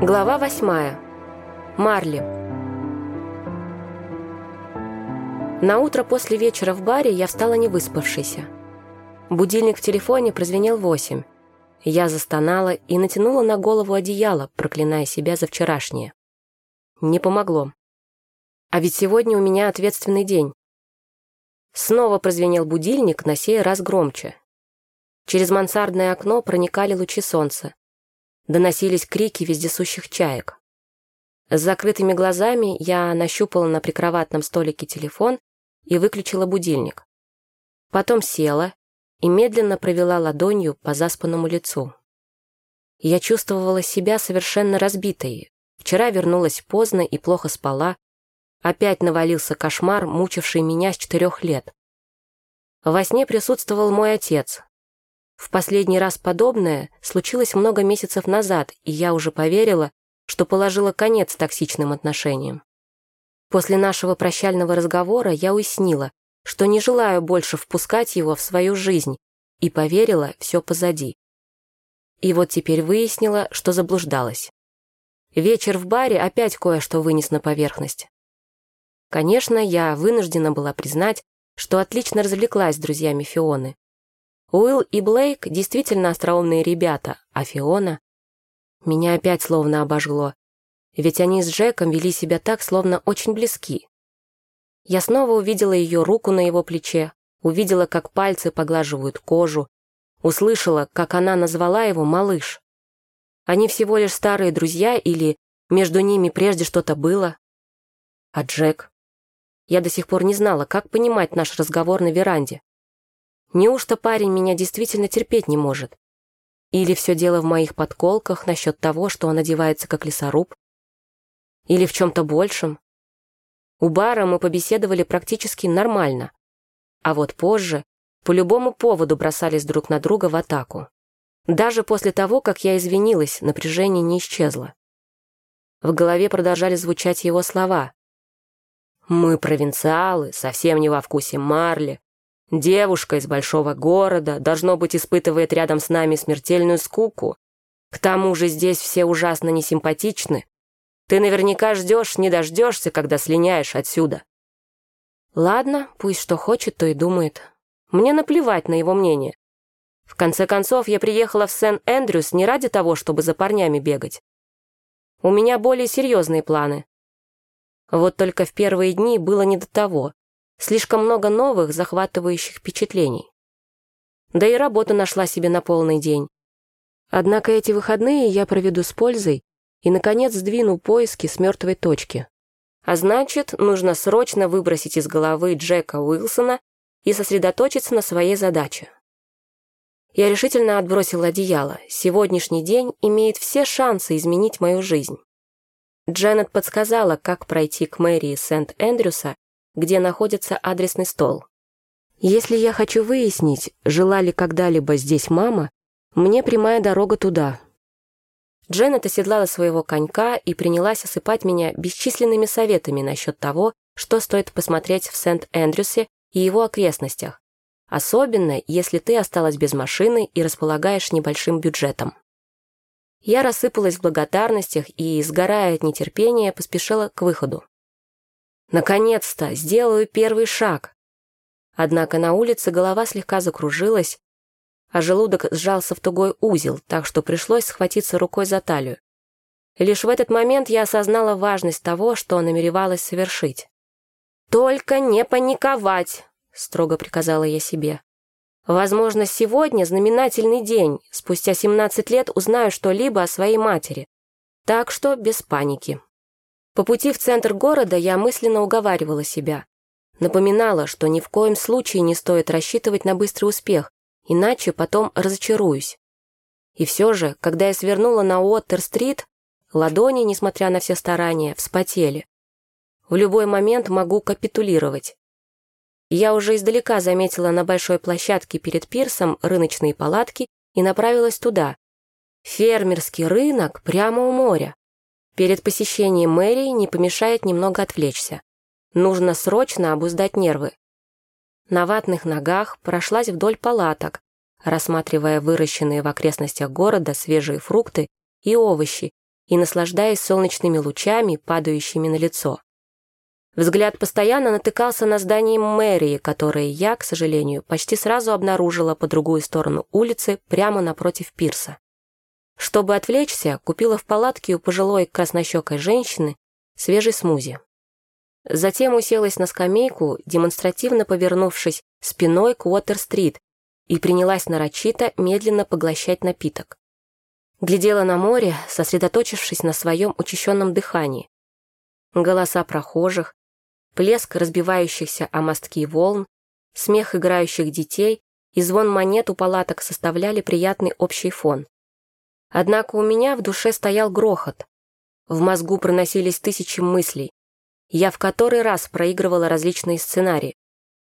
Глава восьмая. Марли. На утро после вечера в баре я встала не выспавшейся. Будильник в телефоне прозвенел восемь. Я застонала и натянула на голову одеяло, проклиная себя за вчерашнее. Не помогло. А ведь сегодня у меня ответственный день. Снова прозвенел будильник, на сей раз громче. Через мансардное окно проникали лучи солнца. Доносились крики вездесущих чаек. С закрытыми глазами я нащупала на прикроватном столике телефон и выключила будильник. Потом села и медленно провела ладонью по заспанному лицу. Я чувствовала себя совершенно разбитой. Вчера вернулась поздно и плохо спала. Опять навалился кошмар, мучивший меня с четырех лет. Во сне присутствовал мой отец. В последний раз подобное случилось много месяцев назад, и я уже поверила, что положила конец токсичным отношениям. После нашего прощального разговора я уяснила, что не желаю больше впускать его в свою жизнь, и поверила, все позади. И вот теперь выяснила, что заблуждалась. Вечер в баре опять кое-что вынес на поверхность. Конечно, я вынуждена была признать, что отлично развлеклась с друзьями Фионы. Уилл и Блейк действительно остроумные ребята, а Фиона... Меня опять словно обожгло, ведь они с Джеком вели себя так, словно очень близки. Я снова увидела ее руку на его плече, увидела, как пальцы поглаживают кожу, услышала, как она назвала его «малыш». Они всего лишь старые друзья или между ними прежде что-то было? А Джек? Я до сих пор не знала, как понимать наш разговор на веранде. Неужто парень меня действительно терпеть не может? Или все дело в моих подколках насчет того, что он одевается как лесоруб? Или в чем-то большем? У бара мы побеседовали практически нормально. А вот позже по любому поводу бросались друг на друга в атаку. Даже после того, как я извинилась, напряжение не исчезло. В голове продолжали звучать его слова. Мы провинциалы, совсем не во вкусе Марли. Девушка из большого города, должно быть, испытывает рядом с нами смертельную скуку. К тому же здесь все ужасно несимпатичны. Ты наверняка ждешь, не дождешься, когда слиняешь отсюда. Ладно, пусть что хочет, то и думает. Мне наплевать на его мнение. В конце концов, я приехала в Сен-Эндрюс не ради того, чтобы за парнями бегать. У меня более серьезные планы. Вот только в первые дни было не до того. Слишком много новых, захватывающих впечатлений. Да и работу нашла себе на полный день. Однако эти выходные я проведу с пользой и, наконец, сдвину поиски с мертвой точки. А значит, нужно срочно выбросить из головы Джека Уилсона и сосредоточиться на своей задаче. Я решительно отбросила одеяло. Сегодняшний день имеет все шансы изменить мою жизнь. Дженнет подсказала, как пройти к мэрии Сент-Эндрюса, где находится адресный стол. Если я хочу выяснить, жила ли когда-либо здесь мама, мне прямая дорога туда. Дженнет оседлала своего конька и принялась осыпать меня бесчисленными советами насчет того, что стоит посмотреть в Сент-Эндрюсе и его окрестностях, особенно если ты осталась без машины и располагаешь небольшим бюджетом. Я рассыпалась в благодарностях и, сгорая от нетерпения, поспешила к выходу. Наконец-то сделаю первый шаг. Однако на улице голова слегка закружилась, а желудок сжался в тугой узел, так что пришлось схватиться рукой за талию. Лишь в этот момент я осознала важность того, что намеревалась совершить. «Только не паниковать!» — строго приказала я себе. Возможно, сегодня знаменательный день. Спустя 17 лет узнаю что-либо о своей матери. Так что без паники. По пути в центр города я мысленно уговаривала себя. Напоминала, что ни в коем случае не стоит рассчитывать на быстрый успех, иначе потом разочаруюсь. И все же, когда я свернула на Уоттер-стрит, ладони, несмотря на все старания, вспотели. В любой момент могу капитулировать. Я уже издалека заметила на большой площадке перед пирсом рыночные палатки и направилась туда. Фермерский рынок прямо у моря. Перед посещением мэрии не помешает немного отвлечься. Нужно срочно обуздать нервы. На ватных ногах прошлась вдоль палаток, рассматривая выращенные в окрестностях города свежие фрукты и овощи и наслаждаясь солнечными лучами, падающими на лицо. Взгляд постоянно натыкался на здание мэрии, которое я, к сожалению, почти сразу обнаружила по другую сторону улицы, прямо напротив пирса. Чтобы отвлечься, купила в палатке у пожилой краснощекой женщины свежий смузи. Затем уселась на скамейку, демонстративно повернувшись спиной к Уотер-стрит и принялась нарочито медленно поглощать напиток. Глядела на море, сосредоточившись на своем учащенном дыхании. Голоса прохожих, плеск разбивающихся о мостки волн, смех играющих детей и звон монет у палаток составляли приятный общий фон. Однако у меня в душе стоял грохот. В мозгу проносились тысячи мыслей. Я в который раз проигрывала различные сценарии.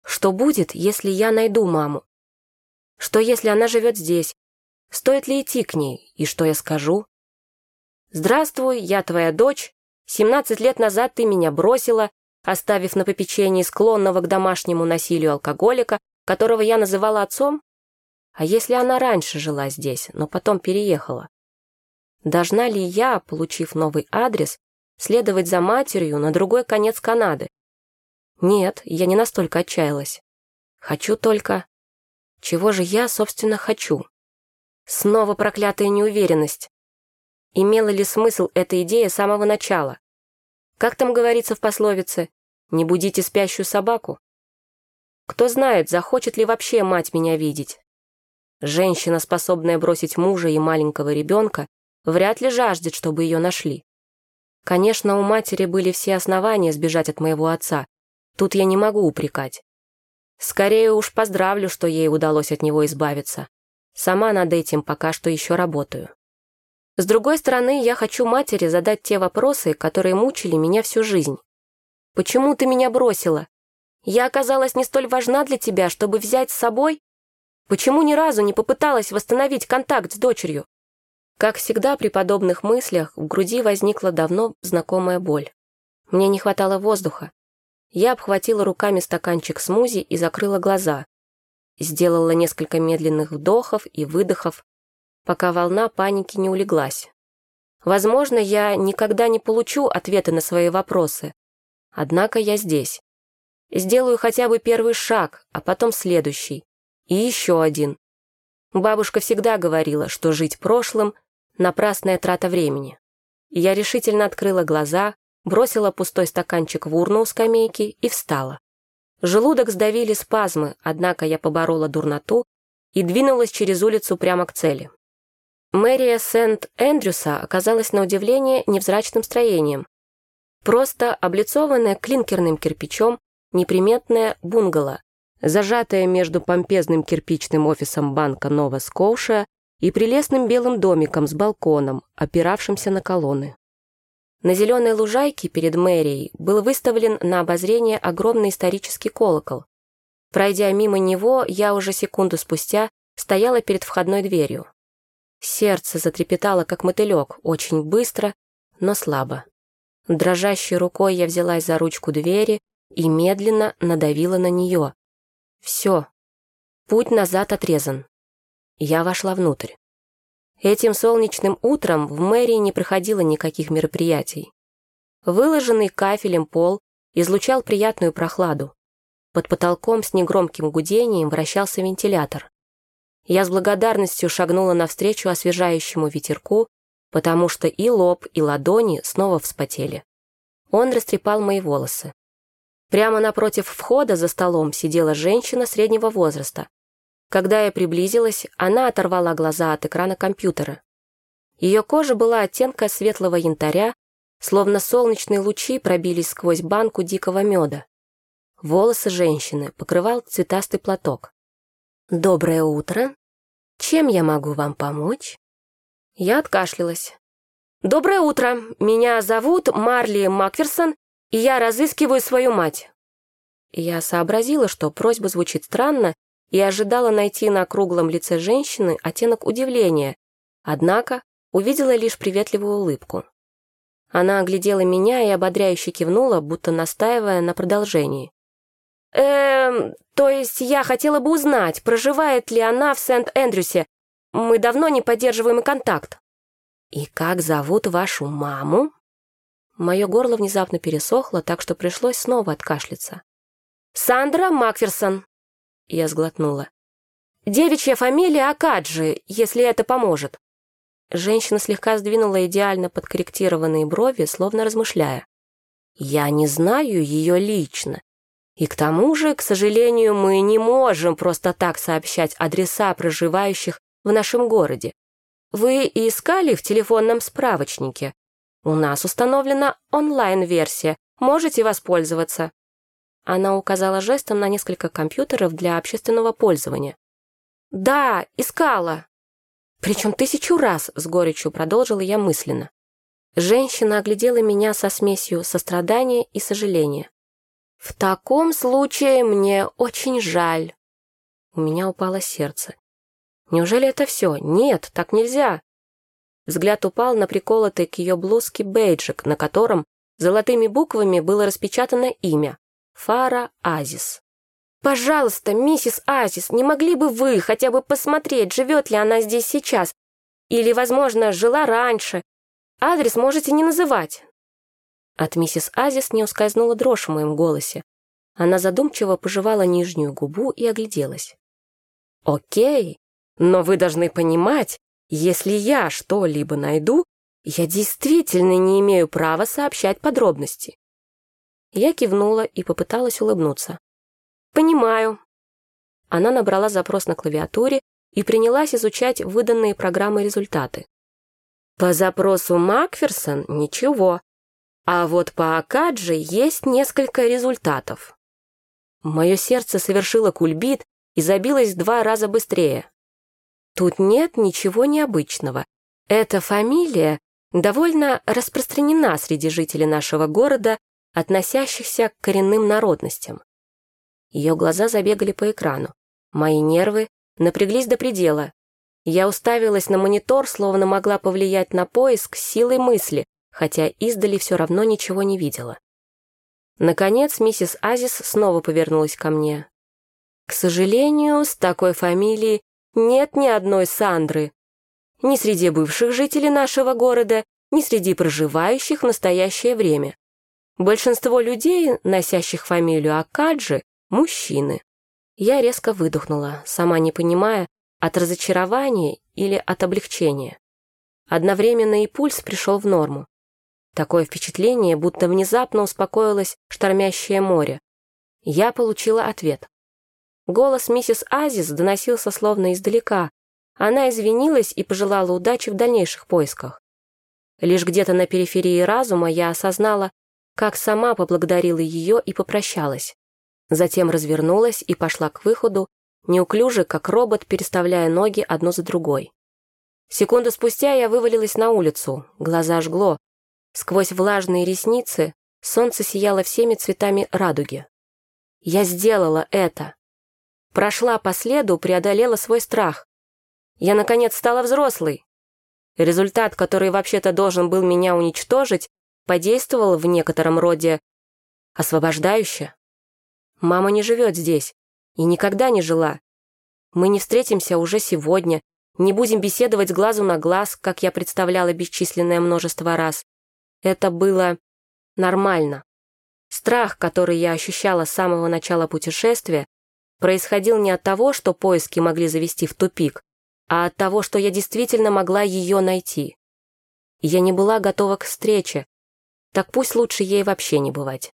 Что будет, если я найду маму? Что если она живет здесь? Стоит ли идти к ней? И что я скажу? «Здравствуй, я твоя дочь. Семнадцать лет назад ты меня бросила, оставив на попечении склонного к домашнему насилию алкоголика, которого я называла отцом? А если она раньше жила здесь, но потом переехала? Должна ли я, получив новый адрес, следовать за матерью на другой конец Канады? Нет, я не настолько отчаялась. Хочу только... Чего же я, собственно, хочу? Снова проклятая неуверенность. Имела ли смысл эта идея с самого начала? Как там говорится в пословице «Не будите спящую собаку»? Кто знает, захочет ли вообще мать меня видеть. Женщина, способная бросить мужа и маленького ребенка, вряд ли жаждет, чтобы ее нашли. Конечно, у матери были все основания сбежать от моего отца. Тут я не могу упрекать. Скорее уж поздравлю, что ей удалось от него избавиться. Сама над этим пока что еще работаю. С другой стороны, я хочу матери задать те вопросы, которые мучили меня всю жизнь. Почему ты меня бросила? Я оказалась не столь важна для тебя, чтобы взять с собой? Почему ни разу не попыталась восстановить контакт с дочерью? Как всегда при подобных мыслях в груди возникла давно знакомая боль. Мне не хватало воздуха. Я обхватила руками стаканчик смузи и закрыла глаза. Сделала несколько медленных вдохов и выдохов, пока волна паники не улеглась. Возможно, я никогда не получу ответы на свои вопросы. Однако я здесь. Сделаю хотя бы первый шаг, а потом следующий. И еще один. Бабушка всегда говорила, что жить прошлым — напрасная трата времени. Я решительно открыла глаза, бросила пустой стаканчик в урну у скамейки и встала. Желудок сдавили спазмы, однако я поборола дурноту и двинулась через улицу прямо к цели. Мэрия Сент-Эндрюса оказалась на удивление невзрачным строением. Просто облицованная клинкерным кирпичом неприметная бунгало, зажатая между помпезным кирпичным офисом банка Нова Скоуша и прелестным белым домиком с балконом, опиравшимся на колонны. На зеленой лужайке перед мэрией был выставлен на обозрение огромный исторический колокол. Пройдя мимо него, я уже секунду спустя стояла перед входной дверью. Сердце затрепетало, как мотылек, очень быстро, но слабо. Дрожащей рукой я взялась за ручку двери и медленно надавила на нее. Все. Путь назад отрезан. Я вошла внутрь. Этим солнечным утром в мэрии не проходило никаких мероприятий. Выложенный кафелем пол излучал приятную прохладу. Под потолком с негромким гудением вращался вентилятор. Я с благодарностью шагнула навстречу освежающему ветерку, потому что и лоб, и ладони снова вспотели. Он растрепал мои волосы. Прямо напротив входа за столом сидела женщина среднего возраста. Когда я приблизилась, она оторвала глаза от экрана компьютера. Ее кожа была оттенка светлого янтаря, словно солнечные лучи пробились сквозь банку дикого меда. Волосы женщины покрывал цветастый платок. «Доброе утро. Чем я могу вам помочь?» Я откашлялась. «Доброе утро. Меня зовут Марли Макферсон, и я разыскиваю свою мать». Я сообразила, что просьба звучит странно, и ожидала найти на круглом лице женщины оттенок удивления, однако увидела лишь приветливую улыбку. Она оглядела меня и ободряюще кивнула, будто настаивая на продолжении. «Эм, то есть я хотела бы узнать, проживает ли она в Сент-Эндрюсе. Мы давно не поддерживаем контакт». «И как зовут вашу маму?» Мое горло внезапно пересохло, так что пришлось снова откашляться. «Сандра Макферсон!» Я сглотнула. «Девичья фамилия Акаджи, если это поможет». Женщина слегка сдвинула идеально подкорректированные брови, словно размышляя. «Я не знаю ее лично. И к тому же, к сожалению, мы не можем просто так сообщать адреса проживающих в нашем городе. Вы искали в телефонном справочнике. У нас установлена онлайн-версия, можете воспользоваться». Она указала жестом на несколько компьютеров для общественного пользования. «Да, искала». «Причем тысячу раз», — с горечью продолжила я мысленно. Женщина оглядела меня со смесью сострадания и сожаления. «В таком случае мне очень жаль». У меня упало сердце. «Неужели это все? Нет, так нельзя». Взгляд упал на приколотый к ее блузке бейджик, на котором золотыми буквами было распечатано имя — Фара Азис. «Пожалуйста, миссис Азис, не могли бы вы хотя бы посмотреть, живет ли она здесь сейчас? Или, возможно, жила раньше? Адрес можете не называть». От миссис Азис не ускользнула дрожь в моем голосе. Она задумчиво пожевала нижнюю губу и огляделась. «Окей, но вы должны понимать, если я что-либо найду, я действительно не имею права сообщать подробности». Я кивнула и попыталась улыбнуться. «Понимаю». Она набрала запрос на клавиатуре и принялась изучать выданные программой результаты. По запросу Макферсон ничего, а вот по Акаджи есть несколько результатов. Мое сердце совершило кульбит и забилось в два раза быстрее. Тут нет ничего необычного. Эта фамилия довольно распространена среди жителей нашего города, относящихся к коренным народностям. Ее глаза забегали по экрану. Мои нервы напряглись до предела. Я уставилась на монитор, словно могла повлиять на поиск силой мысли, хотя издали все равно ничего не видела. Наконец, миссис Азис снова повернулась ко мне. «К сожалению, с такой фамилией нет ни одной Сандры. Ни среди бывших жителей нашего города, ни среди проживающих в настоящее время. Большинство людей, носящих фамилию Акаджи, Мужчины. Я резко выдохнула, сама не понимая, от разочарования или от облегчения. Одновременно и пульс пришел в норму. Такое впечатление, будто внезапно успокоилось штормящее море. Я получила ответ. Голос миссис Азис доносился словно издалека. Она извинилась и пожелала удачи в дальнейших поисках. Лишь где-то на периферии разума я осознала, как сама поблагодарила ее и попрощалась. Затем развернулась и пошла к выходу, неуклюже, как робот, переставляя ноги одну за другой. Секунду спустя я вывалилась на улицу, глаза жгло. Сквозь влажные ресницы солнце сияло всеми цветами радуги. Я сделала это. Прошла по следу, преодолела свой страх. Я, наконец, стала взрослой. Результат, который вообще-то должен был меня уничтожить, подействовал в некотором роде освобождающе. Мама не живет здесь и никогда не жила. Мы не встретимся уже сегодня, не будем беседовать глазу на глаз, как я представляла бесчисленное множество раз. Это было нормально. Страх, который я ощущала с самого начала путешествия, происходил не от того, что поиски могли завести в тупик, а от того, что я действительно могла ее найти. Я не была готова к встрече, так пусть лучше ей вообще не бывать.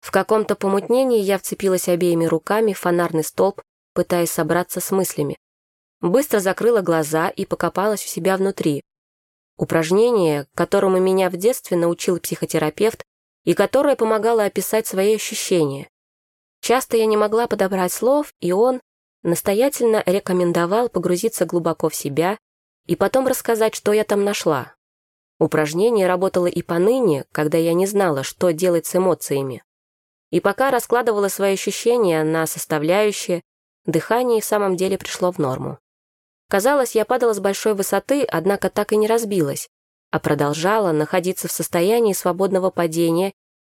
В каком-то помутнении я вцепилась обеими руками в фонарный столб, пытаясь собраться с мыслями. Быстро закрыла глаза и покопалась у себя внутри. Упражнение, которому меня в детстве научил психотерапевт и которое помогало описать свои ощущения. Часто я не могла подобрать слов, и он настоятельно рекомендовал погрузиться глубоко в себя и потом рассказать, что я там нашла. Упражнение работало и поныне, когда я не знала, что делать с эмоциями. И пока раскладывала свои ощущения на составляющие, дыхание в самом деле пришло в норму. Казалось, я падала с большой высоты, однако так и не разбилась, а продолжала находиться в состоянии свободного падения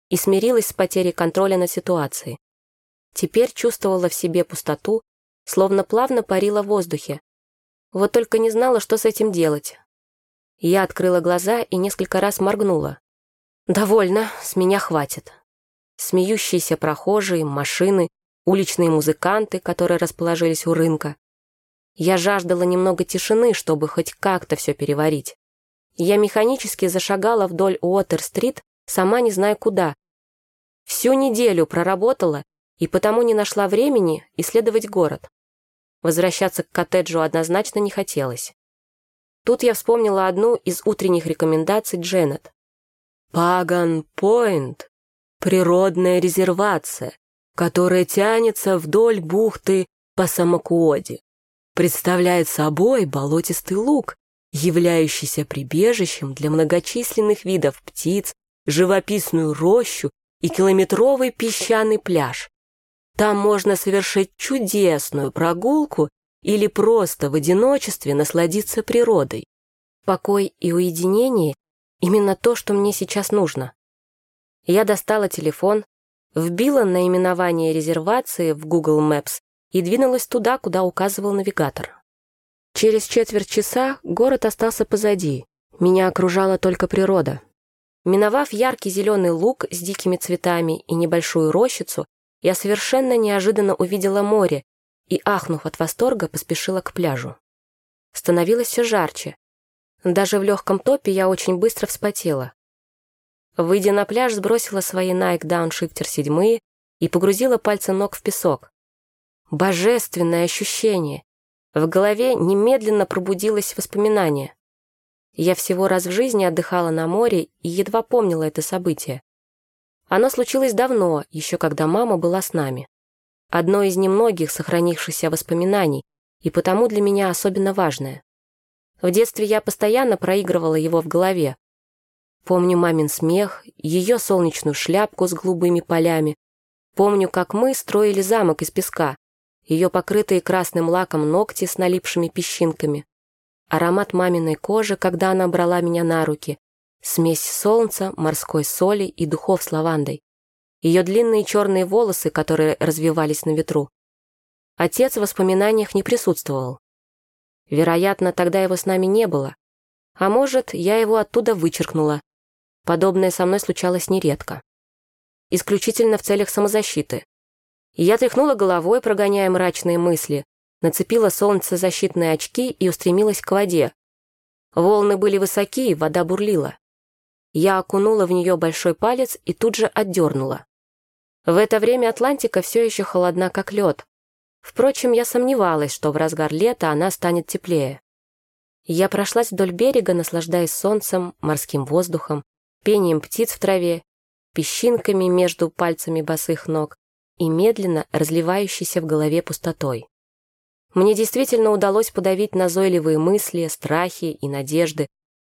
и смирилась с потерей контроля над ситуацией. Теперь чувствовала в себе пустоту, словно плавно парила в воздухе. Вот только не знала, что с этим делать. Я открыла глаза и несколько раз моргнула. «Довольно, с меня хватит». Смеющиеся прохожие, машины, уличные музыканты, которые расположились у рынка. Я жаждала немного тишины, чтобы хоть как-то все переварить. Я механически зашагала вдоль Уотер-стрит, сама не зная куда. Всю неделю проработала и потому не нашла времени исследовать город. Возвращаться к коттеджу однозначно не хотелось. Тут я вспомнила одну из утренних рекомендаций Дженнет. «Паган-Пойнт — природная резервация, которая тянется вдоль бухты Пасамакуоди. Представляет собой болотистый луг, являющийся прибежищем для многочисленных видов птиц, живописную рощу и километровый песчаный пляж. Там можно совершить чудесную прогулку или просто в одиночестве насладиться природой. Покой и уединение — именно то, что мне сейчас нужно. Я достала телефон, вбила наименование резервации в Google Maps и двинулась туда, куда указывал навигатор. Через четверть часа город остался позади, меня окружала только природа. Миновав яркий зеленый луг с дикими цветами и небольшую рощицу, я совершенно неожиданно увидела море и, ахнув от восторга, поспешила к пляжу. Становилось все жарче. Даже в легком топе я очень быстро вспотела. Выйдя на пляж, сбросила свои Nike Downshifter 7 и погрузила пальцы ног в песок. Божественное ощущение! В голове немедленно пробудилось воспоминание. Я всего раз в жизни отдыхала на море и едва помнила это событие. Оно случилось давно, еще когда мама была с нами. Одно из немногих сохранившихся воспоминаний, и потому для меня особенно важное. В детстве я постоянно проигрывала его в голове. Помню мамин смех, ее солнечную шляпку с голубыми полями. Помню, как мы строили замок из песка, ее покрытые красным лаком ногти с налипшими песчинками, аромат маминой кожи, когда она брала меня на руки, Смесь солнца, морской соли и духов с лавандой. Ее длинные черные волосы, которые развивались на ветру. Отец в воспоминаниях не присутствовал. Вероятно, тогда его с нами не было. А может, я его оттуда вычеркнула. Подобное со мной случалось нередко. Исключительно в целях самозащиты. я тряхнула головой, прогоняя мрачные мысли, нацепила солнцезащитные очки и устремилась к воде. Волны были высоки, вода бурлила. Я окунула в нее большой палец и тут же отдернула. В это время Атлантика все еще холодна, как лед. Впрочем, я сомневалась, что в разгар лета она станет теплее. Я прошлась вдоль берега, наслаждаясь солнцем, морским воздухом, пением птиц в траве, песчинками между пальцами босых ног и медленно разливающейся в голове пустотой. Мне действительно удалось подавить назойливые мысли, страхи и надежды,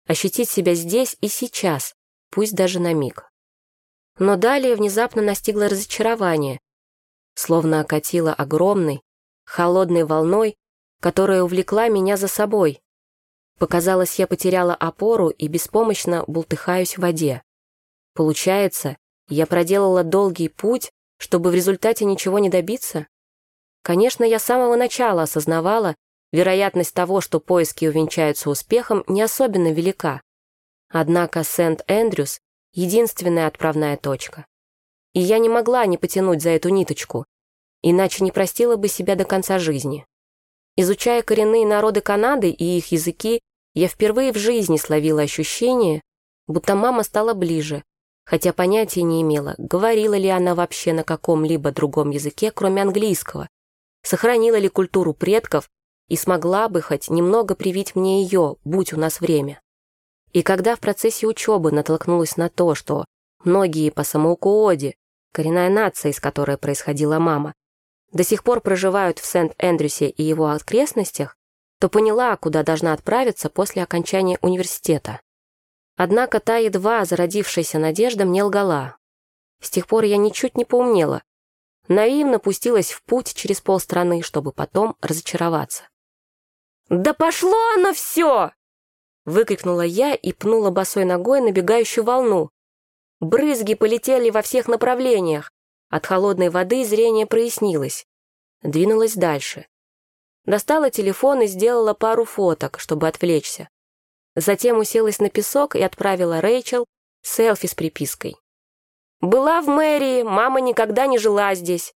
ощутить себя здесь и сейчас, пусть даже на миг. Но далее внезапно настигло разочарование, словно окатило огромной, холодной волной, которая увлекла меня за собой. Показалось, я потеряла опору и беспомощно бултыхаюсь в воде. Получается, я проделала долгий путь, чтобы в результате ничего не добиться? Конечно, я с самого начала осознавала, Вероятность того, что поиски увенчаются успехом, не особенно велика. Однако Сент-Эндрюс — единственная отправная точка. И я не могла не потянуть за эту ниточку, иначе не простила бы себя до конца жизни. Изучая коренные народы Канады и их языки, я впервые в жизни словила ощущение, будто мама стала ближе, хотя понятия не имела, говорила ли она вообще на каком-либо другом языке, кроме английского, сохранила ли культуру предков и смогла бы хоть немного привить мне ее, будь у нас время. И когда в процессе учебы натолкнулась на то, что многие по самоукооде, коренная нация, из которой происходила мама, до сих пор проживают в Сент-Эндрюсе и его окрестностях, то поняла, куда должна отправиться после окончания университета. Однако та едва зародившаяся надежда мне лгала. С тех пор я ничуть не поумнела. Наивно пустилась в путь через полстраны, чтобы потом разочароваться. «Да пошло оно все!» Выкрикнула я и пнула босой ногой набегающую волну. Брызги полетели во всех направлениях. От холодной воды зрение прояснилось. Двинулась дальше. Достала телефон и сделала пару фоток, чтобы отвлечься. Затем уселась на песок и отправила Рэйчел селфи с припиской. «Была в мэрии, мама никогда не жила здесь.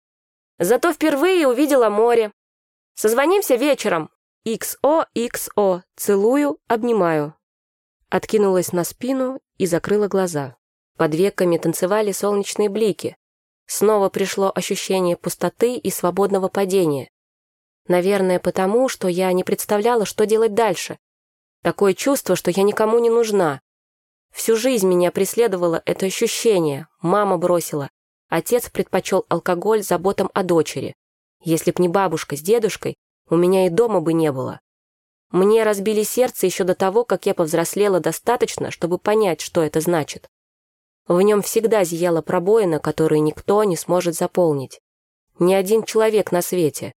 Зато впервые увидела море. Созвонимся вечером. XOXO. Целую, обнимаю». Откинулась на спину и закрыла глаза. Под веками танцевали солнечные блики. Снова пришло ощущение пустоты и свободного падения. Наверное, потому, что я не представляла, что делать дальше. Такое чувство, что я никому не нужна. Всю жизнь меня преследовало это ощущение. Мама бросила. Отец предпочел алкоголь заботам о дочери. Если б не бабушка с дедушкой, у меня и дома бы не было. Мне разбили сердце еще до того, как я повзрослела достаточно, чтобы понять, что это значит. В нем всегда зияла пробоина, которую никто не сможет заполнить. Ни один человек на свете.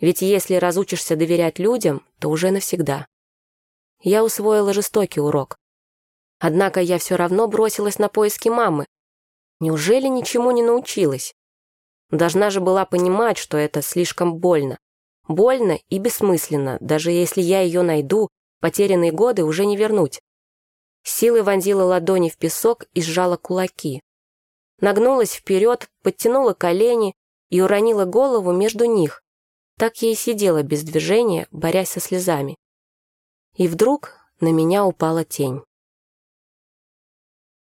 Ведь если разучишься доверять людям, то уже навсегда. Я усвоила жестокий урок. Однако я все равно бросилась на поиски мамы. Неужели ничему не научилась? Должна же была понимать, что это слишком больно. Больно и бессмысленно, даже если я ее найду, потерянные годы уже не вернуть. Силой вонзила ладони в песок и сжала кулаки. Нагнулась вперед, подтянула колени и уронила голову между них. Так я и сидела без движения, борясь со слезами. И вдруг на меня упала тень.